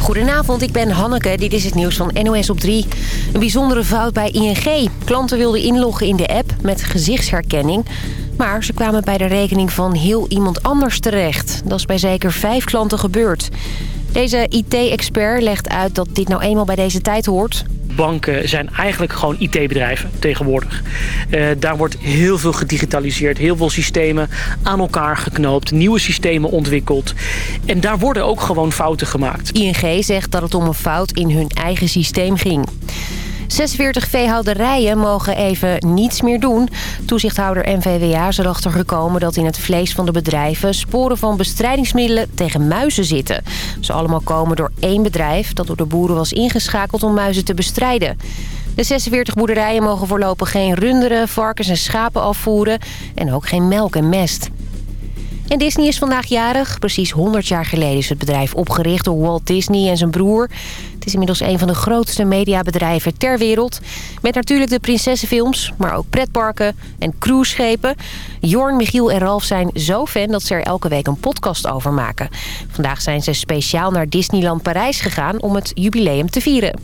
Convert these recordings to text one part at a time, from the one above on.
Goedenavond, ik ben Hanneke. Dit is het nieuws van NOS op 3. Een bijzondere fout bij ING. Klanten wilden inloggen in de app met gezichtsherkenning... maar ze kwamen bij de rekening van heel iemand anders terecht. Dat is bij zeker vijf klanten gebeurd. Deze IT-expert legt uit dat dit nou eenmaal bij deze tijd hoort banken zijn eigenlijk gewoon IT-bedrijven tegenwoordig. Uh, daar wordt heel veel gedigitaliseerd, heel veel systemen aan elkaar geknoopt, nieuwe systemen ontwikkeld. En daar worden ook gewoon fouten gemaakt. ING zegt dat het om een fout in hun eigen systeem ging. 46 veehouderijen mogen even niets meer doen. Toezichthouder NVWA is erachter gekomen dat in het vlees van de bedrijven... sporen van bestrijdingsmiddelen tegen muizen zitten. Ze allemaal komen door één bedrijf dat door de boeren was ingeschakeld om muizen te bestrijden. De 46 boerderijen mogen voorlopig geen runderen, varkens en schapen afvoeren... en ook geen melk en mest. En Disney is vandaag jarig. Precies 100 jaar geleden is het bedrijf opgericht door Walt Disney en zijn broer. Het is inmiddels een van de grootste mediabedrijven ter wereld. Met natuurlijk de prinsessenfilms, maar ook pretparken en cruiseschepen. Jorn, Michiel en Ralf zijn zo fan dat ze er elke week een podcast over maken. Vandaag zijn ze speciaal naar Disneyland Parijs gegaan om het jubileum te vieren.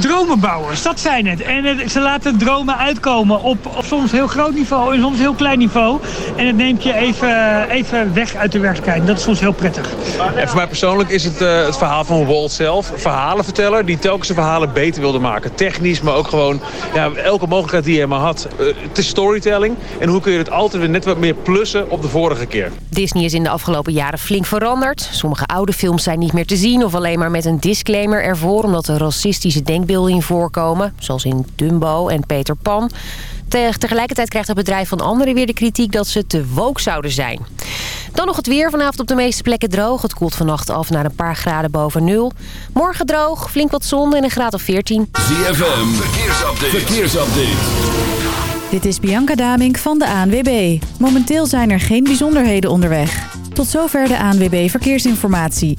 Dromenbouwers, dat zijn het. En ze laten dromen uitkomen op, op soms heel groot niveau en soms heel klein niveau. En het neemt je even, even weg uit de werkelijkheid. Dat is soms heel prettig. En voor mij persoonlijk is het uh, het verhaal van Walt zelf. Verhalen die telkens de verhalen beter wilde maken. Technisch, maar ook gewoon ja, elke mogelijkheid die hij maar had. Uh, het is storytelling. En hoe kun je het altijd weer net wat meer plussen op de vorige keer. Disney is in de afgelopen jaren flink veranderd. Sommige oude films zijn niet meer te zien of alleen maar met een disclaimer ervoor... omdat er racistische denkbeelden in voorkomen, zoals in Dumbo en Peter Pan... Tegelijkertijd krijgt het bedrijf van anderen weer de kritiek dat ze te woke zouden zijn. Dan nog het weer. Vanavond op de meeste plekken droog. Het koelt vannacht af naar een paar graden boven nul. Morgen droog, flink wat zon en een graad of 14. ZFM, verkeersupdate. verkeersupdate. Dit is Bianca Damink van de ANWB. Momenteel zijn er geen bijzonderheden onderweg. Tot zover de ANWB Verkeersinformatie.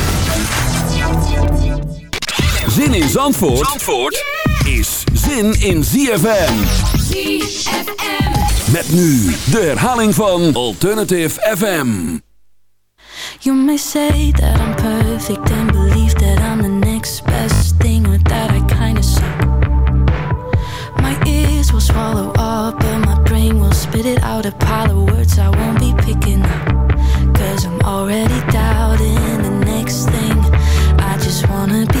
Zin in Zandvoort, Zandvoort is zin in ZFM. ZFM. Met nu de herhaling van Alternative FM. You may say that I'm perfect and believe that I'm the next best thing or that I kinda suck. My ears will swallow up and my brain will spit it out a pile of words I won't be picking up. Cause I'm already doubting the next thing. I just wanna be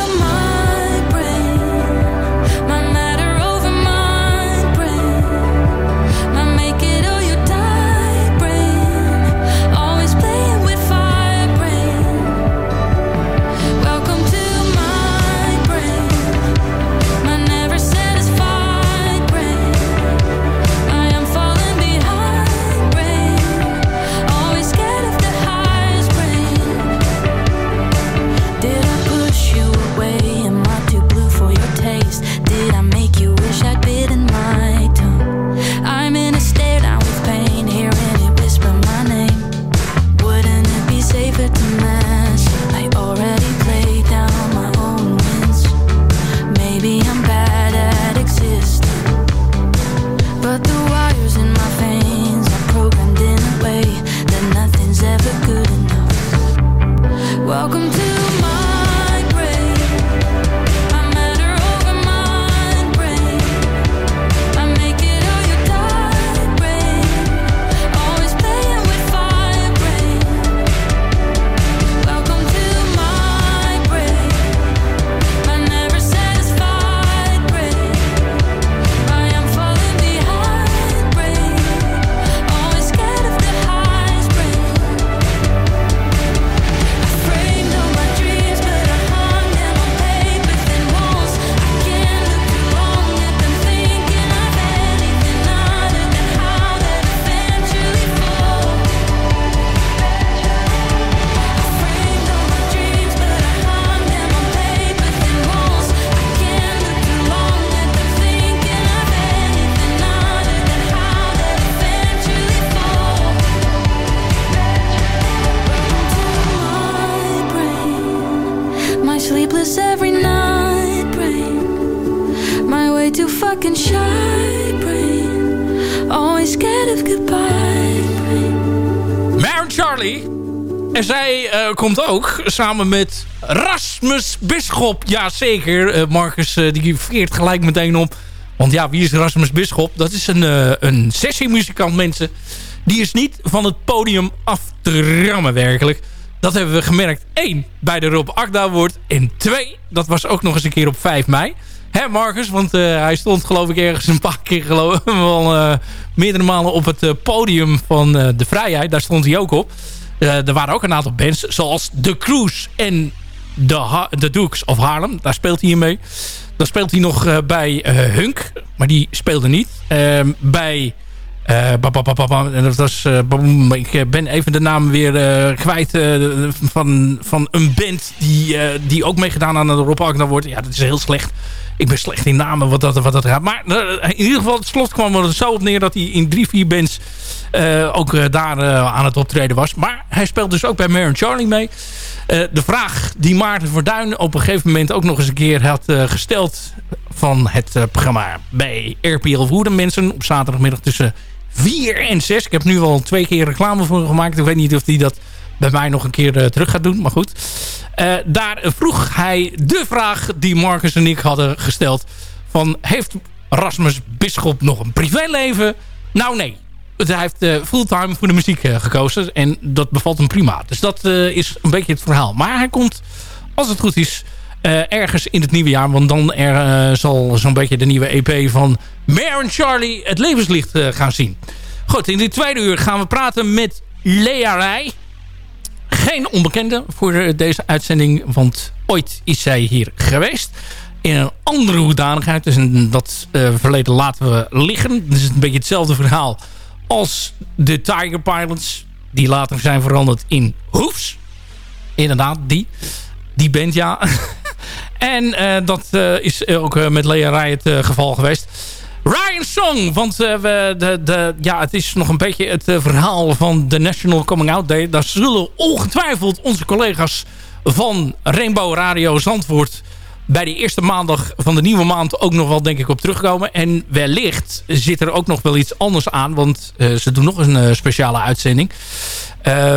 Maren Charlie. En zij uh, komt ook samen met Rasmus Bisschop. Jazeker, uh, Marcus uh, die veert gelijk meteen op. Want ja, wie is Rasmus Bisschop? Dat is een, een sessiemuzikant, mensen. Die is niet van het podium af te rammen, werkelijk. Dat hebben we gemerkt. Eén, bij de Rob Akda wordt. En twee, dat was ook nog eens een keer op 5 mei. Hè Marcus? Want uh, hij stond geloof ik ergens een paar keer geloof wel uh, meerdere malen op het uh, podium van de Vrijheid. Daar stond hij ook op. er waren ook een aantal bands zoals The Cruise en The, ha Dukes of Harlem. Daar speelt hij mee. Dan speelt hij nog bij Hunk. Maar die speelde niet. Ehm, bij... Uh, dat was, ik ben even de naam weer kwijt van, van een band die, die ook meegedaan aan de Rob Agner wordt. Ja, dat is heel slecht. Ik ben slecht in namen wat dat, wat dat gaat. Maar in ieder geval, het slot kwam er zo op neer dat hij in drie, vier bands ook daar aan het optreden was. Maar hij speelt dus ook bij Maren Charlie mee. de vraag die Maarten Verduin op een gegeven moment ook nog eens een keer had gesteld van het programma bij RPL Woeden mensen op zaterdagmiddag tussen 4 en 6. Ik heb nu al twee keer reclame voor gemaakt. Ik weet niet of hij dat bij mij nog een keer uh, terug gaat doen. Maar goed. Uh, daar vroeg hij de vraag die Marcus en ik hadden gesteld. Van heeft Rasmus Bisschop nog een privéleven? Nou nee. Hij heeft uh, fulltime voor de muziek gekozen. En dat bevalt hem prima. Dus dat is een beetje het verhaal. Maar hij komt, als het goed is ergens in het nieuwe jaar. Want dan er, zal zo'n beetje de nieuwe EP van Maren Charlie het levenslicht gaan zien. Goed, in dit tweede uur gaan we praten met Lea Rij. Geen onbekende voor deze uitzending. Want ooit is zij hier geweest. In een andere hoedanigheid. Dus dat verleden laten we liggen. Dus een beetje hetzelfde verhaal als de Tiger Pilots. Die later zijn veranderd in Hoefs. Inderdaad, die. Die band, ja. En uh, dat is ook met Lea Rij het geval geweest. Ryan Song, want we, de, de, ja, het is nog een beetje het verhaal van de National Coming Out Day. Daar zullen ongetwijfeld onze collega's van Rainbow Radio Zandvoort bij de eerste maandag van de nieuwe maand ook nog wel denk ik op terugkomen. En wellicht zit er ook nog wel iets anders aan, want ze doen nog een speciale uitzending.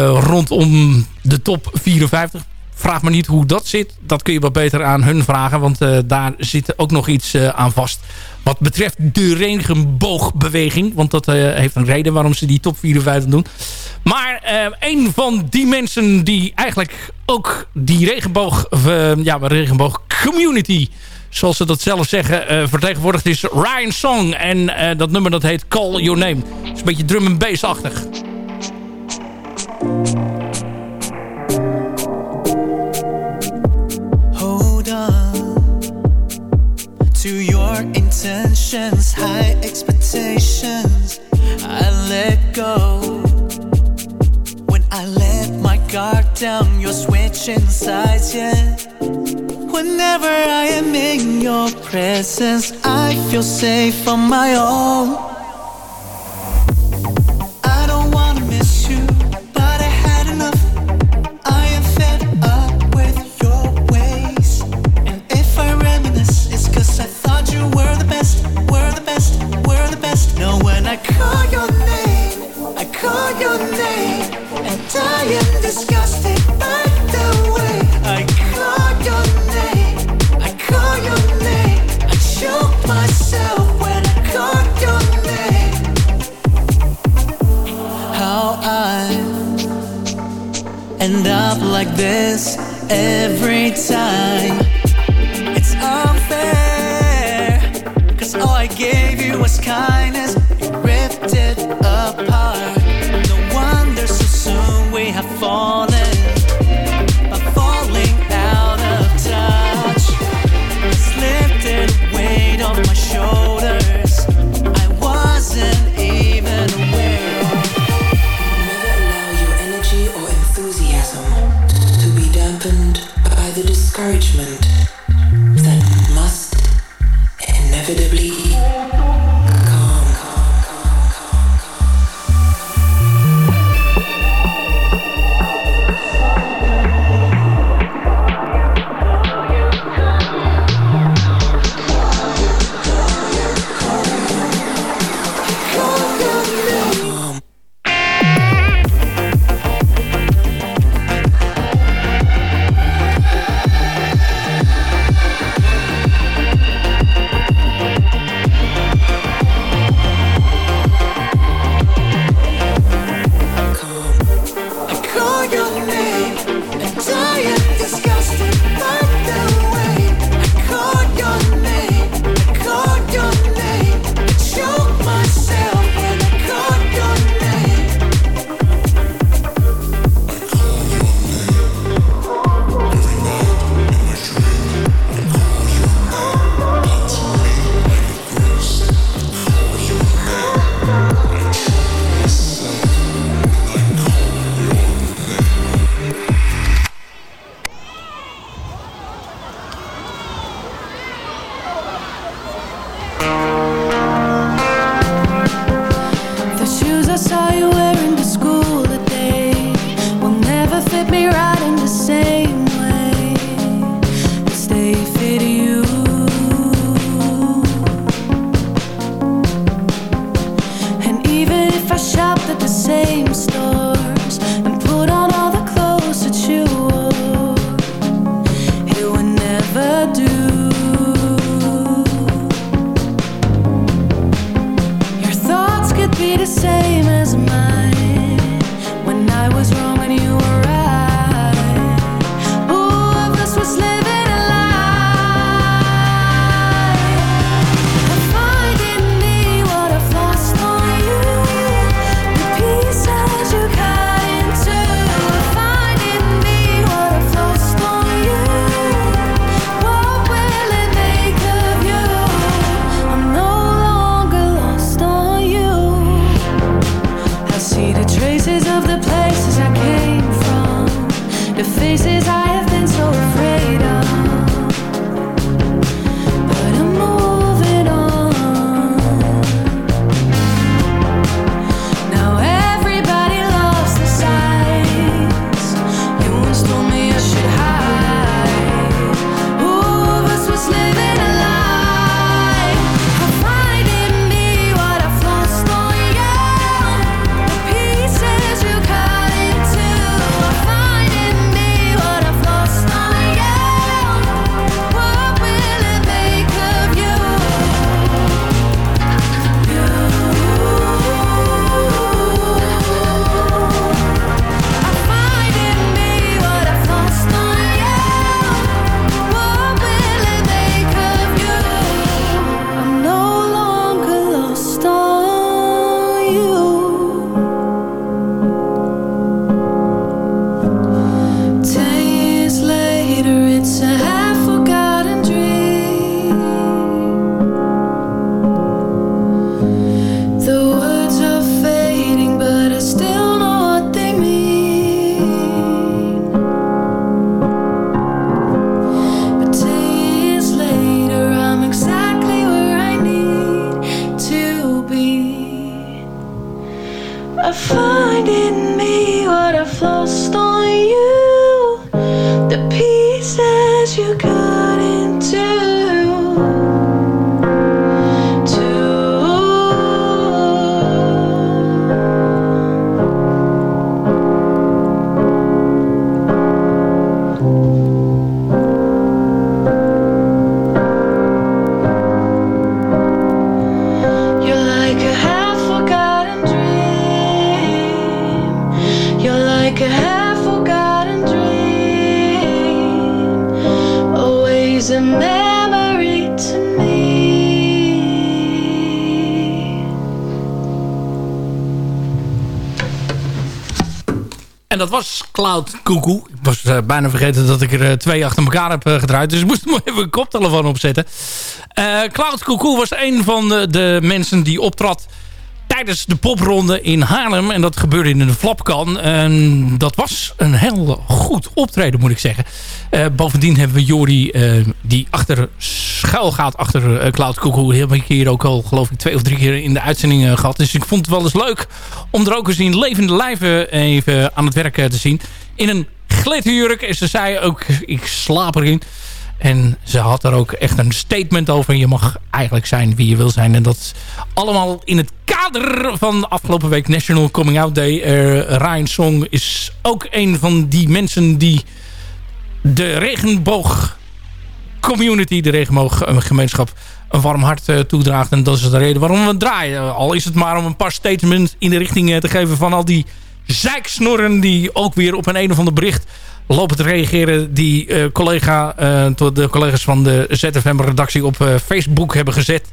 rondom de top 54 vraag me niet hoe dat zit. Dat kun je wat beter aan hun vragen. Want uh, daar zit ook nog iets uh, aan vast. Wat betreft de regenboogbeweging. Want dat uh, heeft een reden waarom ze die top 54 doen. Maar een van die mensen die eigenlijk ook die regenboog... ja, regenboog community zoals ze dat zelf zeggen, vertegenwoordigd is Ryan Song. En dat nummer dat heet Call Your Name. Is een beetje drum and bass-achtig. To your intentions, high expectations. I let go. When I let my guard down, you're switching sides, yeah. Whenever I am in your presence, I feel safe on my own. I Cuckoo. Ik was eh, bijna vergeten dat ik er eh, twee achter elkaar heb eh, gedraaid. Dus ik moest maar even een koptelefoon opzetten. Cloud Cuckoo was een van de, mensen die optrad tijdens de popronde in Haarlem. En dat gebeurde in een flapkan. En dat was een heel goed optreden, moet ik zeggen. Bovendien hebben we Jori, die achter schuil gaat achter Cloud Cuckoo. Heb ik hier ook al, geloof ik, twee of drie keer in de uitzending eh, gehad. Dus ik vond het wel eens leuk om er ook eens in levende lijven even aan het werk te zien. In een glitterjurk. En ze zei ook, ik slaap erin. En ze had er ook echt een statement over. Je mag eigenlijk zijn wie je wil zijn. En dat allemaal in het kader van afgelopen week National Coming Out Day. Ryan Song is ook een van die mensen die de regenboog community, de regenbooggemeenschap, een warm hart uh, toedraagt. En dat is de reden waarom we draaien. Al is het maar om een paar statements in de richting uh, te geven van al die zeiksnorren die ook weer op een een of ander bericht lopen te reageren die uh, collega, uh, de collega's van de ZFM-redactie op uh, Facebook hebben gezet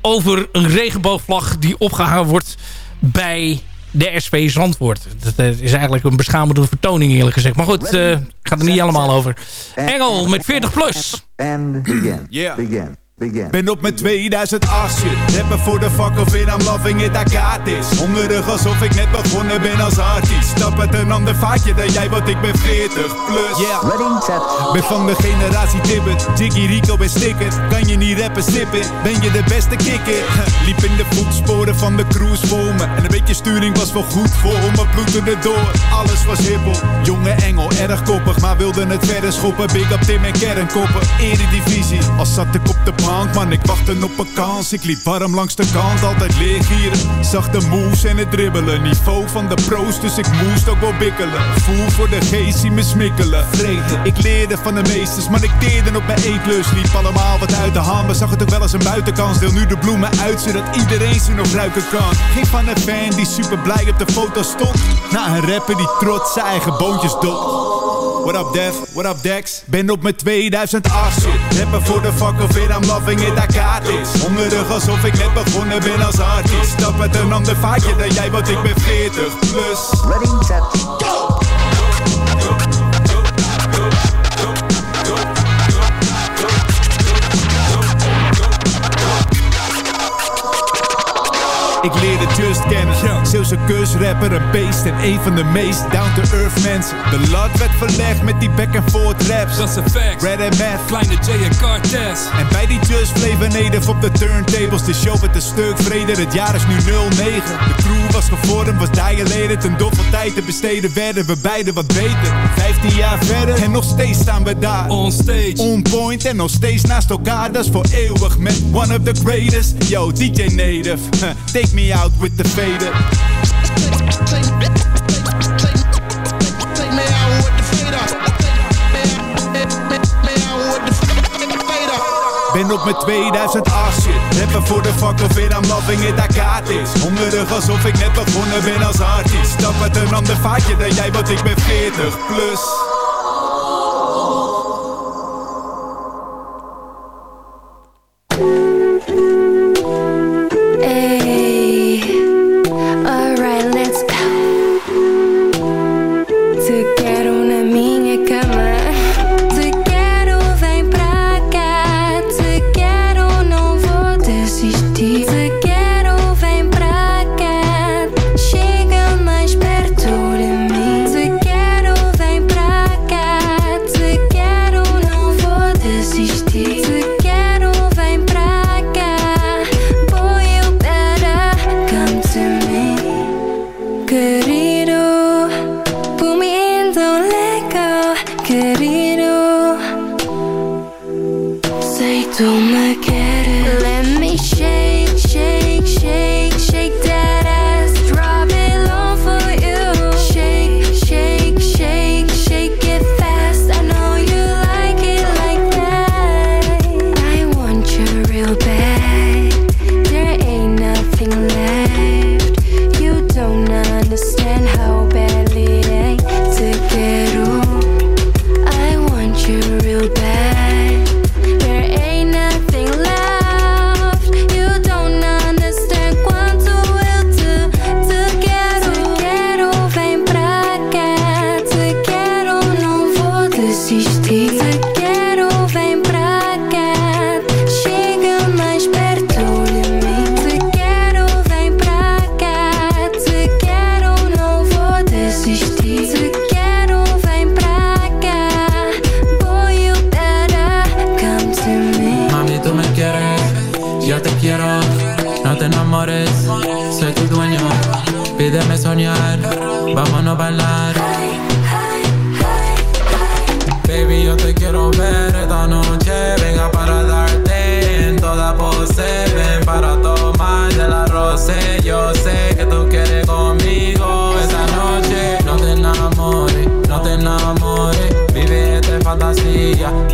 over een regenboogvlag die opgehangen wordt bij de SP Zandvoort. Dat is eigenlijk een beschamende vertoning eerlijk gezegd. Maar goed, uh, gaat er niet helemaal over. Engel met 40 plus. And begin. Yeah. Begin. Begin. Ben op mijn 2008 shit. Rappen voor de fuck of it, I'm loving it, I got this. Hongerig alsof ik net begonnen ben als artiest. Stap uit een ander vaatje dan jij, want ik ben 40 plus. Yeah. Ready, set. Ben van de generatie Tibbet. Jiggy Rico en Stickers. Kan je niet rappen, sippen? Ben je de beste kikker? Liep in de voetsporen van de cruise voor me. En een beetje sturing was wel goed voor me. Bloedende door, alles was hippel. Jonge engel, erg koppig, maar wilde het verder schoppen. Big up Tim en Kernkoppen, eredivisie. Als zat ik op de man, ik wachtte op een kans. Ik liep warm langs de kant, altijd leergieren. Zag de moves en het dribbelen. Niveau van de pro's, dus ik moest ook wel bikkelen. Voel voor de geest, die me smikkelen. Vreten. Ik leerde van de meesters, maar ik teerde op mijn eetlus. Liep allemaal wat uit de hand, maar zag het ook wel als een buitenkans. Deel nu de bloemen uit, zodat iedereen ze nog ruiken kan. Geen van een fan die super blij op de foto stond. Na een rapper die trots zijn eigen boontjes dopt. What up Def, what up Dex? Ben op mijn 2008 shit. Rappen voor de fuck of it, I'm loving it, I got this Hongerig alsof ik net begonnen ben als artiest. Stap uit een ander vaatje dan jij, want ik ben 40 plus. Ready, set, go! Ik leerde Just kennen. Zeeuwse kusrapper, een beest en een van de meest down-to-earth mensen. De lat werd verlegd met die back-and-forth raps. Dat is een fact. Red and Math. Kleine J en Cortez. En bij die Just bleven native op de turntables. De show werd een stuk vreder, het jaar is nu 09. De crew was gevormd, was dilated. Ten doffe tijd te besteden werden we beide wat beter. 15 jaar verder en nog steeds staan we daar. On stage. On point en nog steeds naast elkaar. Dat is voor eeuwig met one of the greatest. Yo, DJ Native. Take me out with the fader. Ben op mijn 2008 shit. Rappen voor de fuck of it, I'm loving it, I got this. Hongerig alsof ik net begonnen ben als artiest. Stap uit een ander vaatje dan jij, want ik ben 40 plus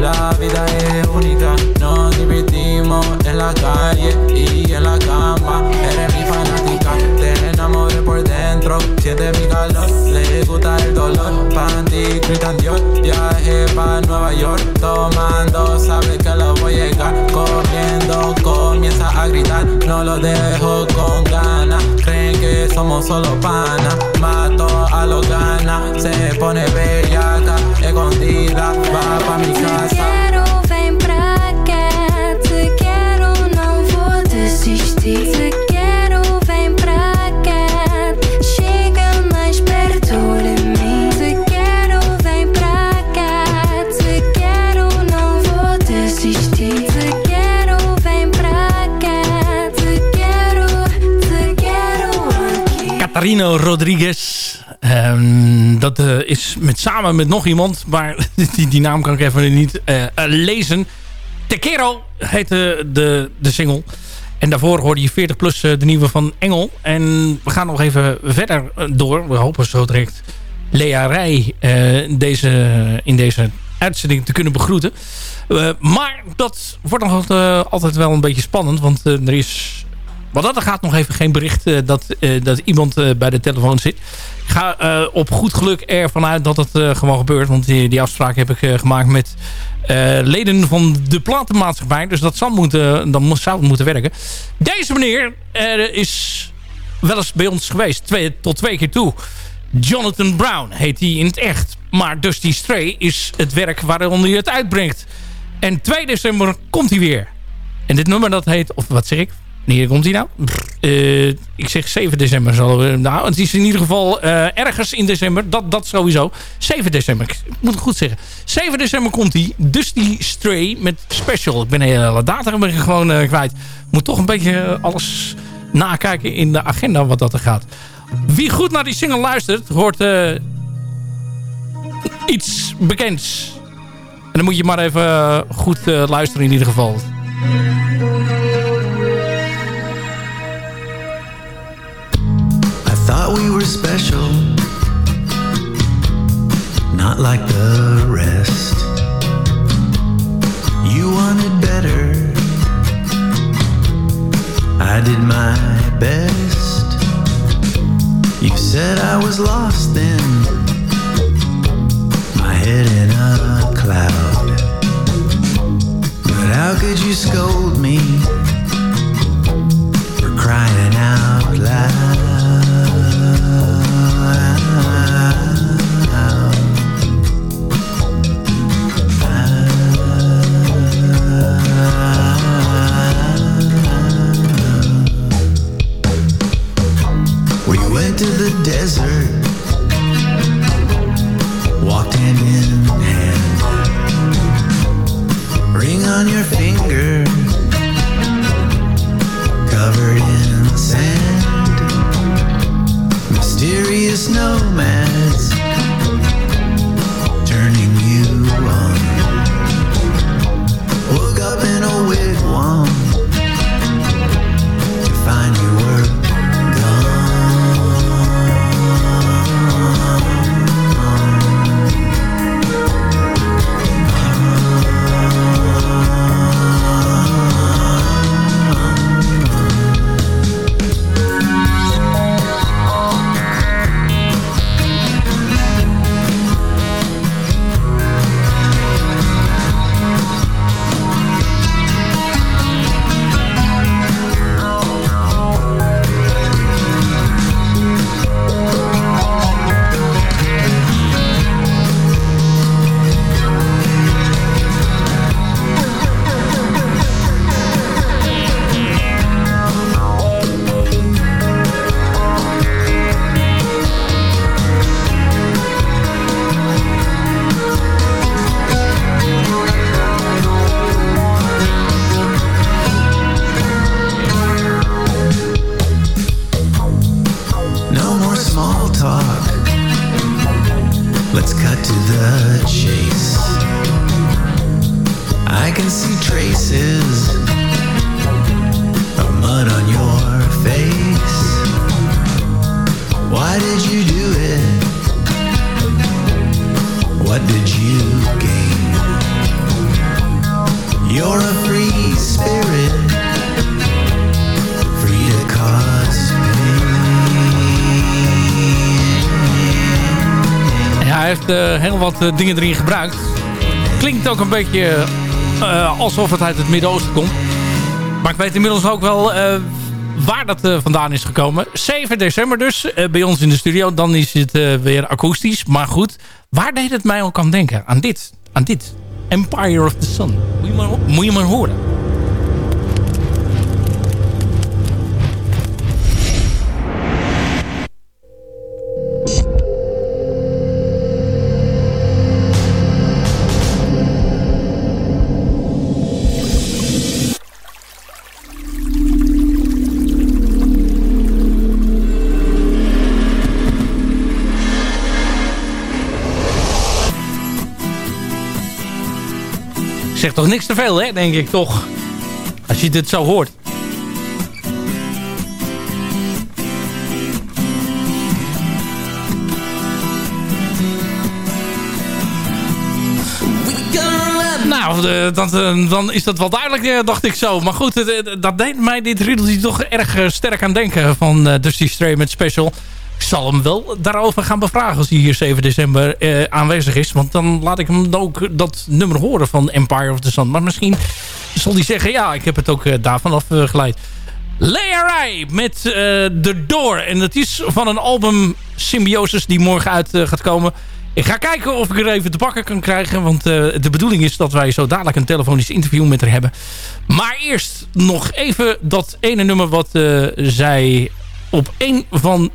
la vida es única. Nos divertimos en la calle y en la cama. Eres mi fanática, te enamoré por dentro. Siente mi calor, le gusta el dolor. Panty, gritan Dios, viaje pa' Nueva York. Tomando, sabe que lo voy a llegar. Corriendo, comienza a gritar. No lo dejo con ganas. Que somos solo panas. Mato a los ganas. Se pone bellaca, escondida. Va pa' mi Te casa. quero, vem pra cá. Te quero, não vou desistir. Catarino Rodriguez. Ehm, dat eh, is met, samen met nog iemand. Maar die, die naam kan ik even niet eh, lezen. Tequero heet de, de, single. En daarvoor hoorde je 40 plus de nieuwe van Engel. En we gaan nog even verder door. We hopen zo direct Lea Rij deze, in deze uitzending te kunnen begroeten. Maar dat wordt nog altijd, wel een beetje spannend. Want er is wat dat er gaat nog even geen bericht eh, dat, eh, dat iemand eh, bij de telefoon zit. Ik ga op goed geluk ervan uit dat eh, gewoon gebeurt. Want die, die afspraak heb ik gemaakt met leden van de platenmaatschappij. Dus dat zal moeten, dan zou moeten werken. Deze meneer is wel eens bij ons geweest. Twee, tot twee keer toe. Jonathan Brown heet hij in het echt. Maar Dusty Stray is het werk waaronder hij het uitbrengt. En 2 december komt hij weer. En dit nummer dat heet, of wat zeg ik? Wanneer komt hij nou? Eh, ik zeg 7 december. Zal, we- nou, het is in ieder geval eh, ergens in december. Dat, dat sowieso. 7 december. Ik moet het goed zeggen. 7 december komt hij. Dusty Stray met special. Ik ben de hele datum ben ik gewoon eh, kwijt. Moet toch een beetje eh, alles nakijken in de agenda wat dat er gaat. Wie goed naar die single luistert, hoort eh, iets bekends. En dan moet je maar even eh, goed eh, luisteren in ieder geval. Thought we were special, not like the rest. You wanted better, I did my best. You said I was lost then, my head in a cloud. But how could you scold me for crying out loud? Went to the desert, walked hand in hand. Ring on your finger, covered in sand. Mysterious nomads, dingen erin gebruikt. Klinkt ook een beetje eh, alsof het uit het Midden-Oosten komt. Maar ik weet inmiddels ook wel eh, waar dat eh, vandaan is gekomen. 7 december dus, eh, bij ons in de studio. Dan is het eh, weer akoestisch. Maar goed, waar deed het mij ook aan denken? Aan dit, aan dit. Empire of the Sun. Moet je maar horen. Zegt toch niks te veel, hè? Denk ik toch. Als je dit zo hoort. Nou, eh, eh, dan is dat wel duidelijk, eh, dacht ik zo. Maar goed, dat deed mij dit riedeltje toch erg sterk aan denken van Dusty Stray met Special. Zal hem wel daarover gaan bevragen als hij hier 7 december eh, aanwezig is. Want dan laat ik hem ook dat nummer horen van Empire of the Sun. Maar misschien zal hij zeggen, ja, ik heb het ook eh, daarvan afgeleid. Leia met eh The Door. En dat is van een album Symbiosis die morgen uit gaat komen. Ik ga kijken of ik er even te pakken kan krijgen. Want de bedoeling is dat wij zo dadelijk een telefonisch interview met haar hebben. Maar eerst nog even dat ene nummer wat zij op een van...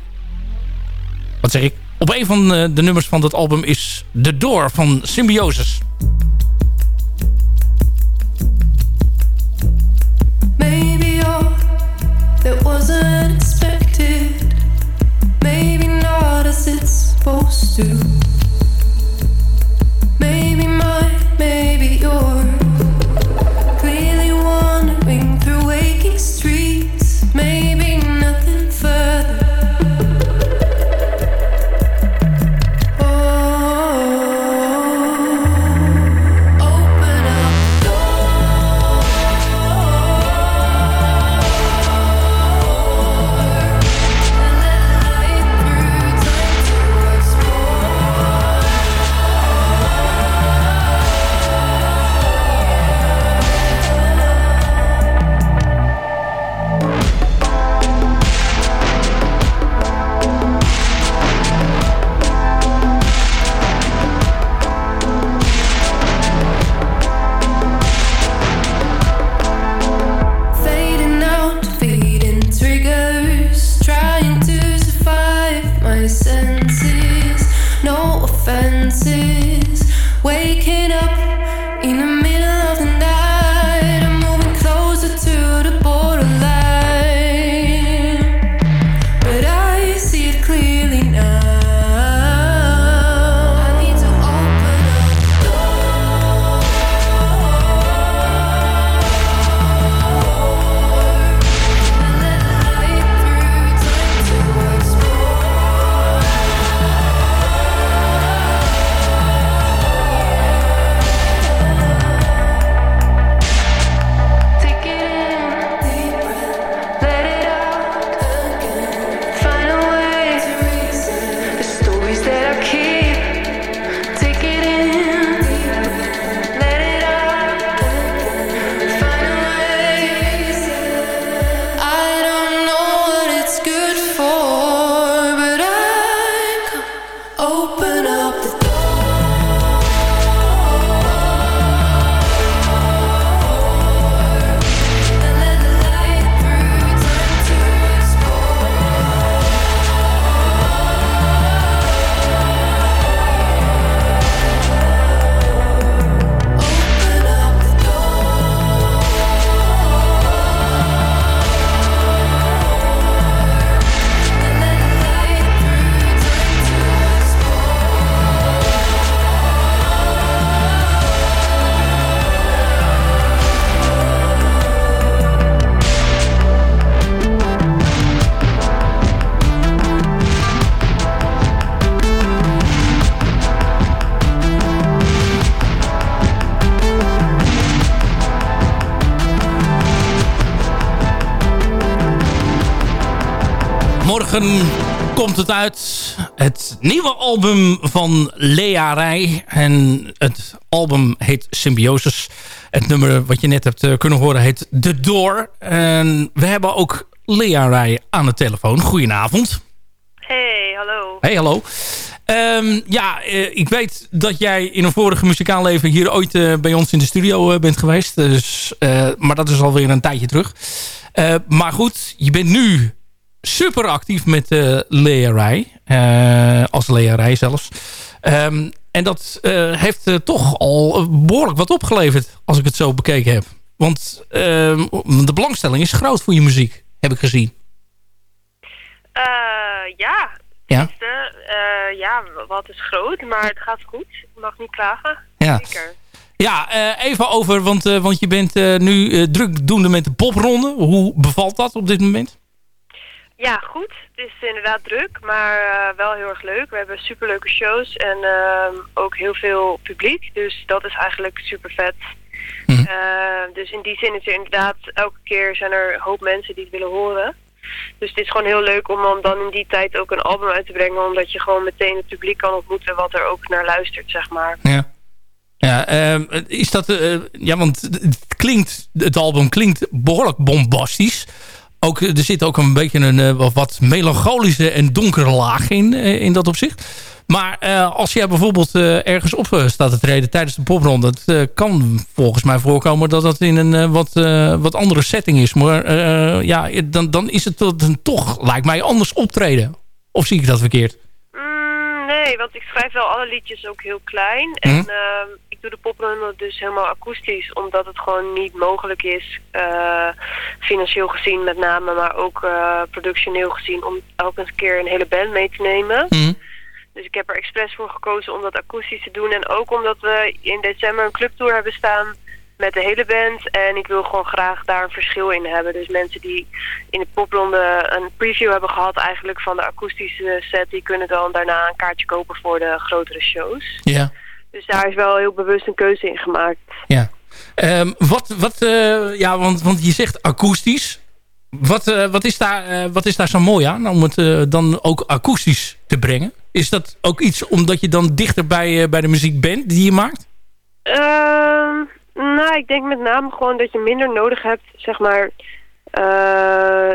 Wat zeg ik? Op een van eh, de nummers van dat album is The Door van Symbiosis. Maybe all that wasn't expected. Maybe not as it's supposed to. Maybe mine, maybe yours. Clearly wandering through waking streets. Maybe album van Lea Rij. En het album heet Symbiosis. Het nummer wat je net hebt eh, kunnen horen heet The Door. En we hebben ook Lea Rij aan de telefoon. Goedenavond. Hey, hallo. Hey, hallo. Ehm, ja, eh, ik weet dat jij in een vorige muzikaal leven hier ooit eh, bij ons in de studio bent geweest. Dus, maar dat is alweer een tijdje terug. Maar goed, je bent nu super actief met uh, Lea Rij. eh, als Lea Rij zelfs. Ehm, en dat eh, heeft eh, toch al behoorlijk wat opgeleverd, als ik het zo bekeken heb. Want ehm, de belangstelling is groot voor je muziek, heb ik gezien. Eh, ja, Ja. eh, ja, wat is groot, maar het gaat goed. Ik mag niet klagen. Ja. Zeker. Ja, eh, even over, want, eh, want je bent eh, nu eh, druk doende met de popronde. Hoe bevalt dat op dit moment? Ja, goed. Het is inderdaad druk, maar eh, wel heel erg leuk. We hebben superleuke shows en ehm, ook heel veel publiek. Dus dat is eigenlijk super vet. dus in die zin is er inderdaad elke keer zijn er een hoop mensen die het willen horen. Dus het is gewoon heel leuk om dan- dan in die tijd ook een album uit te brengen. Omdat je gewoon meteen het publiek kan ontmoeten wat er ook naar luistert, zeg maar. Ja. Ja, ehm, is dat... eh, ja, want het klinkt, het album klinkt behoorlijk bombastisch. Ook, eh, er zit ook een beetje een eh, wat- melancholische en donkere laag in, eh, in dat opzicht. Maar als jij bijvoorbeeld ergens op staat te treden tijdens de popronde... het kan volgens mij voorkomen dat dat in een wat, wat andere setting is. Maar ja, dan, dan is het dan toch, lijkt mij, anders optreden. Of zie ik dat verkeerd? Mm, nee, want ik schrijf wel alle liedjes ook heel klein. En Mhm. ehm, doe de popronde dus helemaal akoestisch. Omdat het gewoon niet mogelijk is, eh, financieel gezien met name, maar ook eh, productioneel gezien, om elke keer een hele band mee te nemen. Dus ik heb er expres voor gekozen om dat akoestisch te doen. En ook omdat we in december een clubtour hebben staan met de hele band. En ik wil gewoon graag daar een verschil in hebben. Dus mensen die in de popronde een preview hebben gehad eigenlijk van de akoestische set... die kunnen dan daarna een kaartje kopen voor de grotere shows. Ja. Dus daar is wel heel bewust een keuze in gemaakt. Ja. Ehm, wat, wat, eh, ja, want, want je zegt akoestisch. Wat, eh, wat, is daar, eh, wat is daar zo mooi aan om het dan ook akoestisch te brengen? Is dat ook iets omdat je dan dichter bij, bij de muziek bent die je maakt? Ehm, nou, ik denk met name gewoon dat je minder nodig hebt, zeg maar.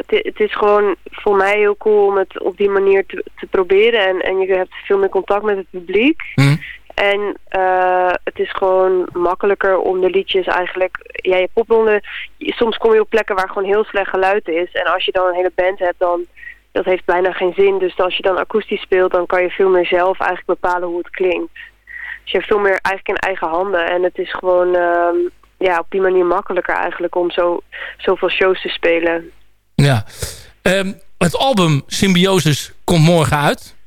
het, is gewoon voor mij heel cool om het op die manier te, te proberen. En, en je hebt veel meer contact met het publiek. En eh, het is gewoon makkelijker om de liedjes eigenlijk... Ja, je popronde, soms kom je op plekken waar gewoon heel slecht geluid is. En als je dan een hele band hebt, dan... Dat heeft bijna geen zin. Dus als je dan akoestisch speelt, dan kan je veel meer zelf eigenlijk bepalen hoe het klinkt. Dus je hebt veel meer eigenlijk in eigen handen. En het is gewoon ehm, ja, op die manier makkelijker eigenlijk om zo, zoveel shows te spelen. Ja. Ehm, het album Symbiosis komt morgen uit.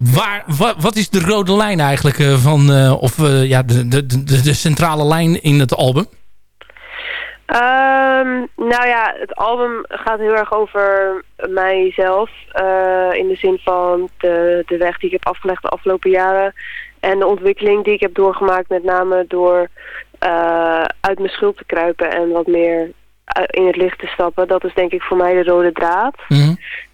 Waar, wa- wat is de rode lijn eigenlijk eh, van... eh, of eh, ja, de, de, de, de centrale lijn in het album? Ehm, nou ja, het album gaat heel erg over mijzelf. in de zin van de, de weg die ik heb afgelegd de afgelopen jaren. En de ontwikkeling die ik heb doorgemaakt met name door uit mijn schuld te kruipen en wat meer in het licht te stappen. Dat is denk ik voor mij de rode draad.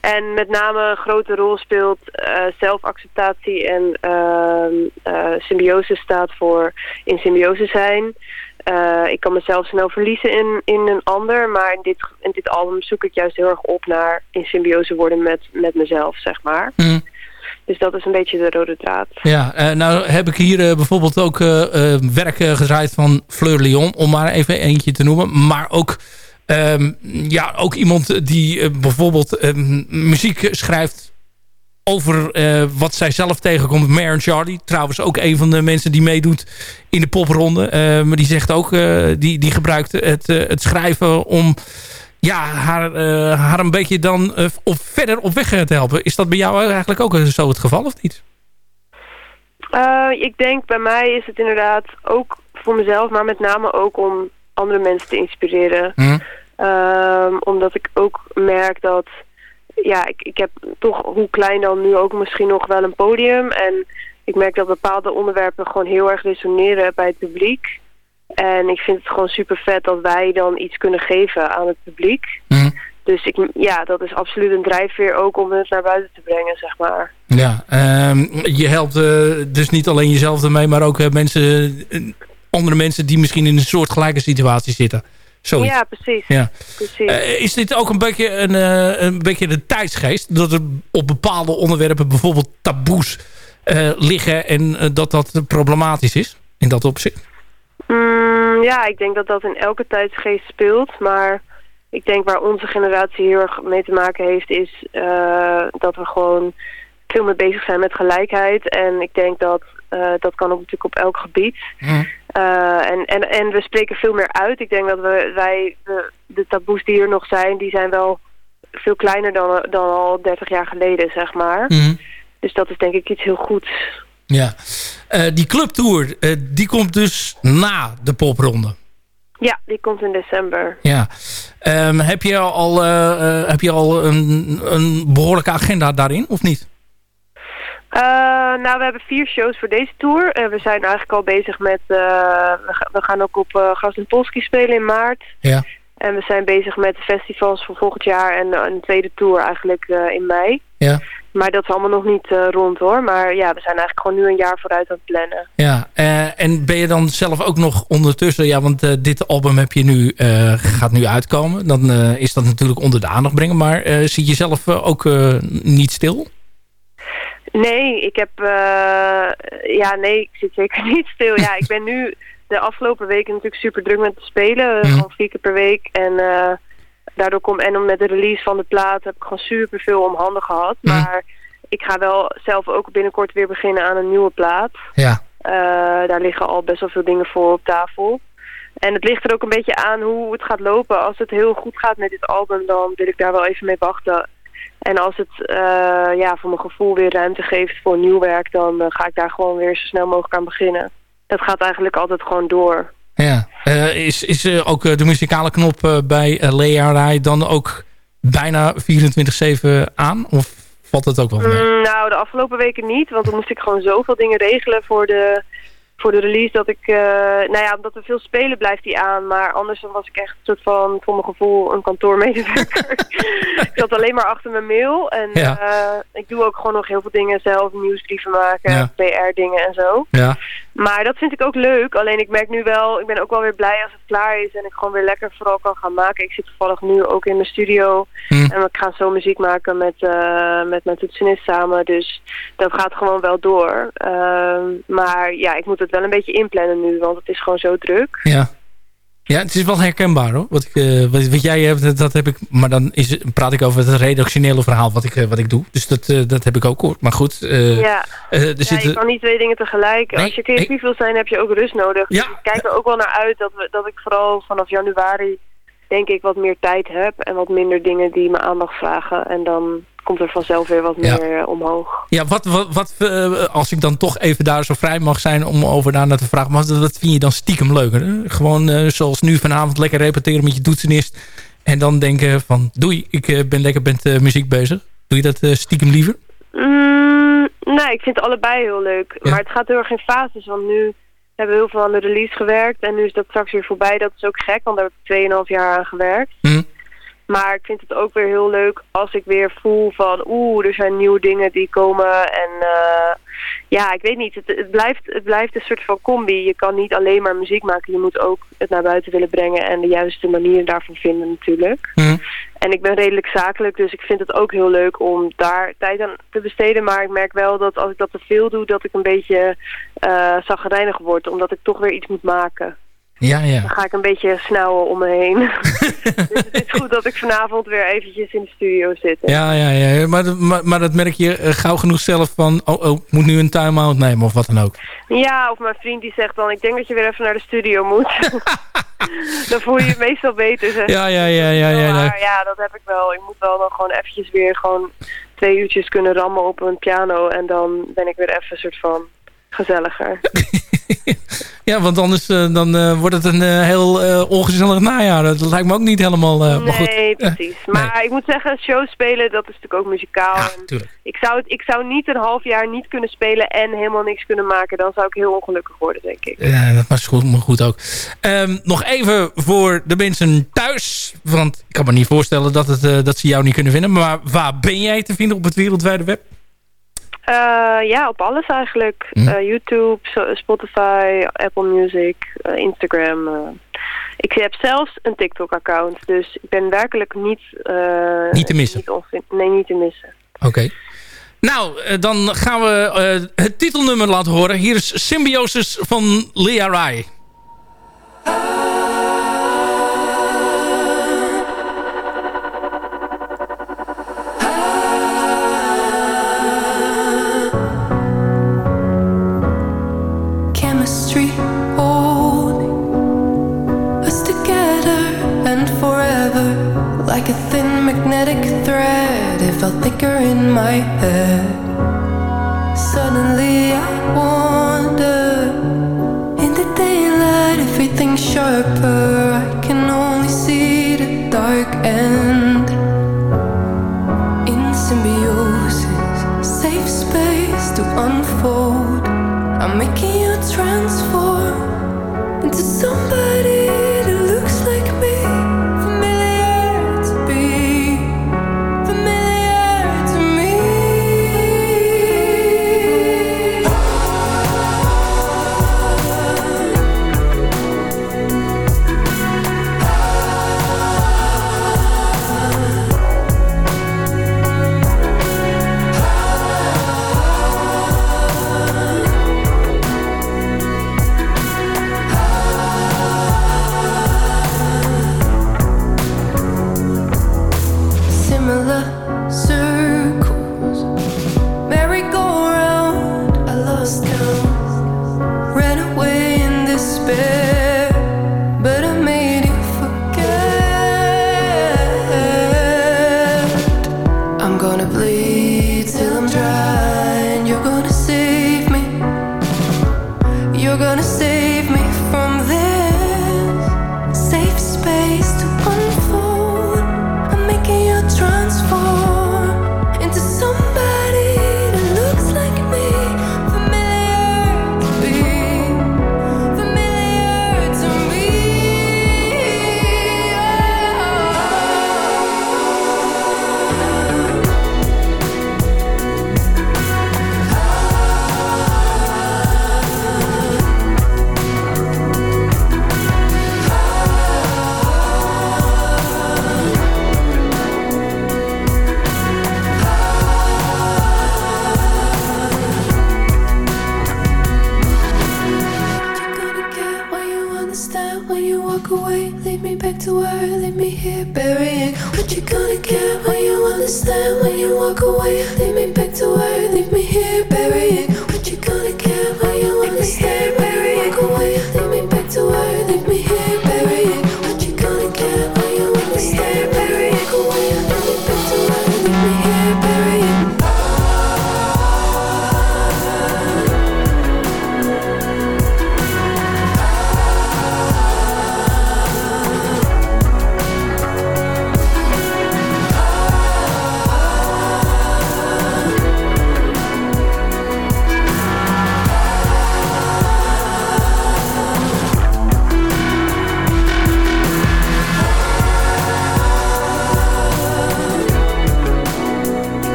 En met name een grote rol speelt eh, zelfacceptatie en ehm, eh, symbiose staat voor in symbiose zijn. Eh, ik kan mezelf snel verliezen in, in een ander, maar in dit, in dit album zoek ik juist heel erg op naar in symbiose worden met, met mezelf, zeg maar. Dus dat is een beetje de rode draad. Ja, nou heb ik hier bijvoorbeeld ook werk gedraaid van Fleur Lyon, om maar even eentje te noemen. Maar ook, ehm, ja, ook iemand die eh, bijvoorbeeld ehm, muziek schrijft over eh, wat zij zelf tegenkomt. Maren Charlie, trouwens ook een van de mensen die meedoet in de popronde. Maar die zegt ook, eh, die, die gebruikt het, het schrijven om ja, haar, haar een beetje dan op, verder op weg te helpen. Is dat bij jou eigenlijk ook zo het geval of niet? Ik denk bij mij is het inderdaad ook voor mezelf, maar met name ook om andere mensen te inspireren. Ehm, omdat ik ook merk dat, ja, ik, ik heb toch, hoe klein dan nu ook misschien nog wel een podium. En ik merk dat bepaalde onderwerpen gewoon heel erg resoneren bij het publiek. En ik vind het gewoon super vet dat wij dan iets kunnen geven aan het publiek. Dus Dus ik, ja, dat is absoluut een drijfveer ook om het naar buiten te brengen, zeg maar. Ja, ehm, je helpt eh, dus niet alleen jezelf ermee, maar ook eh, mensen, eh, andere mensen die misschien in een soort gelijke situatie zitten. Zoiets. Ja, precies. Ja. precies. Eh, is dit ook een beetje een, eh, een beetje de tijdsgeest? Dat er op bepaalde onderwerpen bijvoorbeeld taboes eh, liggen en dat dat problematisch is in dat opzicht? Mm, ja, ik denk dat dat in elke tijdsgeest speelt. Maar ik denk waar onze generatie heel erg mee te maken heeft... is dat we gewoon veel meer bezig zijn met gelijkheid. En ik denk dat dat kan ook natuurlijk op elk gebied. Eh, en, en, en we spreken veel meer uit. Ik denk dat we, wij, de, de taboes die er nog zijn... die zijn wel veel kleiner dan, dan al 30 jaar geleden, zeg maar. Mhm. Dus dat is denk ik iets heel goeds. Ja. Eh, die clubtour, eh, die komt dus na de popronde. Ja, die komt in december. Ja. Ehm, heb je al, heb je al een, een behoorlijke agenda daarin, of niet? Eh, nou, we hebben vier shows voor deze tour. Eh, we zijn eigenlijk al bezig met... eh, we, ga- we gaan ook op uh, Gras en Polski spelen in maart. Ja. En we zijn bezig met de festivals voor volgend jaar en een tweede tour eigenlijk in mei. Ja. Maar dat is allemaal nog niet rond hoor. Maar ja, we zijn eigenlijk gewoon nu een jaar vooruit aan het plannen. Ja, en ben je dan zelf ook nog ondertussen... Ja, want dit album heb je nu, eh, gaat nu uitkomen. Dan is dat natuurlijk onder de aandacht brengen. Maar zie je zelf ook niet stil? Nee, ik heb... eh, ja, nee, ik zit zeker niet stil. Ja, ik ben nu de afgelopen weken natuurlijk super druk met spelen. Gewoon vier keer per week. En eh, daardoor kom... En om met de release van de plaat heb ik gewoon super veel om handen gehad. Maar ik ga wel zelf ook binnenkort weer beginnen aan een nieuwe plaat. Ja. Eh, daar liggen al best wel veel dingen voor op tafel. En het ligt er ook een beetje aan hoe het gaat lopen. Als het heel goed gaat met dit album, dan wil ik daar wel even mee wachten. En als het eh, ja, voor mijn gevoel weer ruimte geeft voor nieuw werk, dan eh, ga ik daar gewoon weer zo snel mogelijk aan beginnen. Het gaat eigenlijk altijd gewoon door. Ja. Eh, is is ook de muzikale knop bij uh, Lea Rai dan ook bijna 24-7 aan? Of valt het ook wel mee? Mm, nou, de afgelopen weken niet, want dan moest ik gewoon zoveel dingen regelen voor de, voor de release dat ik, eh, nou ja, omdat we veel spelen blijft die aan, maar anders dan was ik echt een soort van, voor mijn gevoel, een kantoormedewerker. ik zat alleen maar achter mijn mail en Ja. eh, ik doe ook gewoon nog heel veel dingen zelf, nieuwsbrieven maken, Ja. PR dingen en zo. Ja. Maar dat vind ik ook leuk. Alleen ik merk nu wel, ik ben ook wel weer blij als het klaar is en ik gewoon weer lekker vooral kan gaan maken. Ik zit toevallig nu ook in de studio en we gaan zo muziek maken met, eh, met mijn toetsenist samen. Dus dat gaat gewoon wel door. Ehm, maar ja, ik moet het wel een beetje inplannen nu, want het is gewoon zo druk. Ja. Ja, het is wel herkenbaar hoor. Wat, ik, eh, wat, wat jij hebt, dat, heb ik. Maar dan is, praat ik over het redactionele verhaal wat ik, eh, wat ik doe. Dus dat, eh, dat heb ik ook hoor. Maar goed. eh, ja. er ja, zitten- je kan niet twee dingen tegelijk. Nee, Als je creatief wil zijn, heb je ook rust nodig. Ja. Dus ik kijk er ook wel naar uit dat, we, dat ik vooral vanaf januari, denk ik, wat meer tijd heb. En wat minder dingen die me aandacht vragen. En dan komt er vanzelf weer wat Ja. meer eh, omhoog. Ja, wat, wat, wat eh, als ik dan toch even daar zo vrij mag zijn om over daarna te vragen. Maar wat, vind je dan stiekem leuker? hè? Gewoon eh, zoals nu vanavond lekker repeteren met je toetsenist. En dan denken van doei, ik ben lekker met muziek bezig. Doe je dat stiekem liever? Mm, nee, ik vind het allebei heel leuk. Maar het gaat heel erg in fases. Want nu hebben we heel veel aan de release gewerkt. En nu is dat straks weer voorbij. Dat is ook gek, want daar heb ik 2,5 jaar aan gewerkt. Hm. Maar ik vind het ook weer heel leuk als ik weer voel van... Oeh, er zijn nieuwe dingen die komen. En eh, ja, ik weet niet. Het, het, blijft, het blijft een soort van combi. Je kan niet alleen maar muziek maken. Je moet ook het naar buiten willen brengen. En de juiste manier daarvoor vinden natuurlijk. En ik ben redelijk zakelijk, dus ik vind het ook heel leuk om daar tijd aan te besteden. Maar ik merk wel dat als ik dat te veel doe, dat ik een beetje eh zagrijnig word. Omdat ik toch weer iets moet maken. Ja, ja. Dan ga ik een beetje snauwen om me heen. dus het is goed dat ik vanavond weer eventjes in de studio zit. Ja, ja, ja. Maar, dat- maar, maar dat merk je eh, gauw genoeg zelf van... Oh, oh, ik moet nu een time-out nemen of wat dan ook. Ja, of mijn vriend die zegt dan, ik denk dat je weer even naar de studio moet. dan voel je je meestal beter. Zeg. Ja, ja, ja, ja, ja, Maar ja. ja, dat heb ik wel. Ik moet wel dan gewoon eventjes weer gewoon twee uurtjes kunnen rammen op een piano. En dan ben ik weer even een soort van gezelliger. Ja, want anders eh, dan, eh, wordt het een eh, heel ongezellig najaar. Dat lijkt me ook niet helemaal... maar goed. nee, precies. Maar ik moet zeggen, show spelen, dat is natuurlijk ook muzikaal. En tuurlijk. ik, zou het, ik zou niet een half jaar niet kunnen spelen en helemaal niks kunnen maken. Dan zou ik heel ongelukkig worden, denk ik. Ja, dat was goed, maar goed ook. Ehm, nog even voor de mensen thuis. Want ik kan me niet voorstellen dat, het, dat ze jou niet kunnen vinden. Maar waar ben jij te vinden op het wereldwijde web? Eh, ja, op alles eigenlijk. Hm. Eh, YouTube, Spotify, Apple Music, eh, Instagram. Ik heb zelfs een TikTok-account, dus ik ben werkelijk niet... Niet te missen. niet nee, niet te missen. Oké. Nou, dan gaan we het titelnummer laten horen. Hier is Symbiosis van Lea Rai.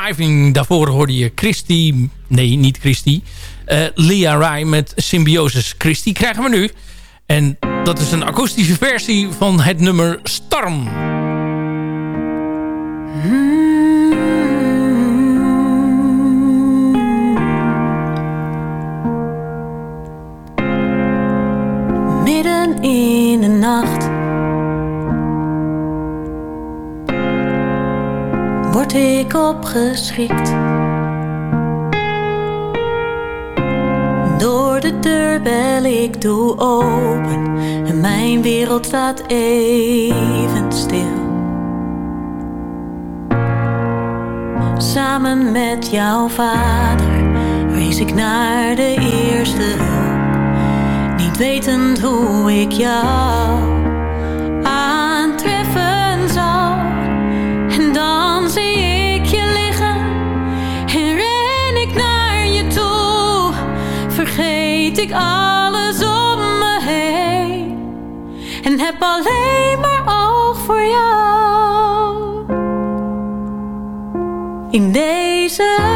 Driving. Daarvoor hoorde je Christy... Nee, niet Christy. Uh, Lia Rai met Symbiosis. Christy krijgen we nu. En dat is een akoestische versie van het nummer Storm. Ik opgeschikt. Door de deur bel ik doe open en mijn wereld staat even stil. Samen met jouw vader reis ik naar de eerste hulp, niet wetend hoe ik jou ik alles om me heen en heb alleen maar oog voor jou. In deze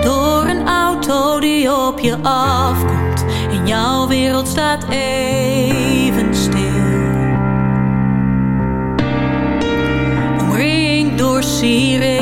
Door een auto die op je afkomt. En jouw wereld staat even stil. Omringd door sirenes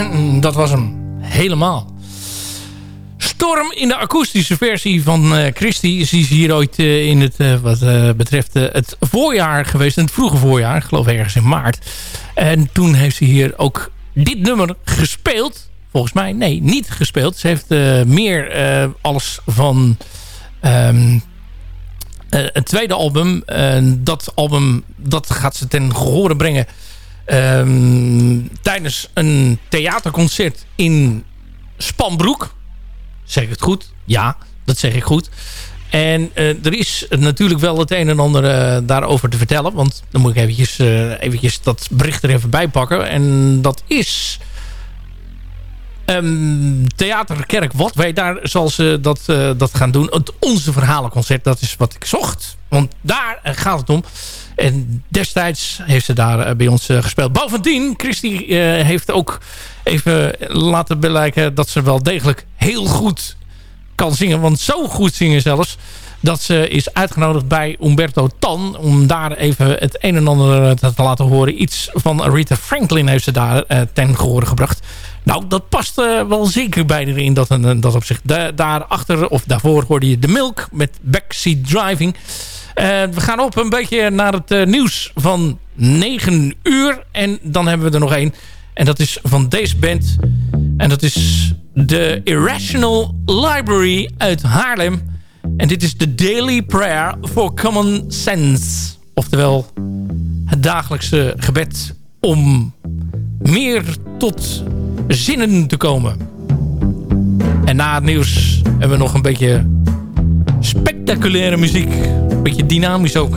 En dat was hem helemaal. Storm in de akoestische versie van eh Christy. Is hier ooit eh, in het, eh, wat betreft het voorjaar geweest. In het vroege voorjaar, ik geloof ergens in maart. En toen heeft ze hier ook dit nummer gespeeld. Volgens mij, nee, niet gespeeld. Ze heeft meer alles van eh, het tweede album. En dat album, dat gaat ze ten gehore brengen... ehm, tijdens een theaterconcert in Spanbroek. Zeg ik het goed? Ja, dat zeg ik goed. En eh, er is natuurlijk wel het een en ander eh, daarover te vertellen. Want dan moet ik eventjes, eh, eventjes dat bericht er even bij pakken. En dat is... ehm, Theater Kerk Watwee, daar zal ze dat, dat gaan doen. Het Onze Verhalenconcert, dat is wat ik zocht. Want daar gaat het om. En destijds heeft ze daar eh, bij ons eh, gespeeld. Bovendien, Christy eh, heeft ook even laten blijken dat ze wel degelijk heel goed kan zingen. Want zo goed zingen zelfs dat ze is uitgenodigd bij Umberto Tan... om daar even het een en ander te laten horen. Iets van Aretha Franklin heeft ze daar ten gehore gebracht. Nou, dat past wel zeker bij erin dat, dat op zich. daarachter, of daarvoor hoorde je The Milk met Backseat Driving... we gaan op een beetje naar het nieuws van 9 uur. En dan hebben we er nog één. En dat is van deze band. En dat is de Irrational Library uit Haarlem. En dit is de Daily Prayer for Common Sense. Oftewel het dagelijkse gebed om meer tot zinnen te komen. En na het nieuws hebben we nog een beetje spectaculaire muziek. Een beetje dynamisch ook.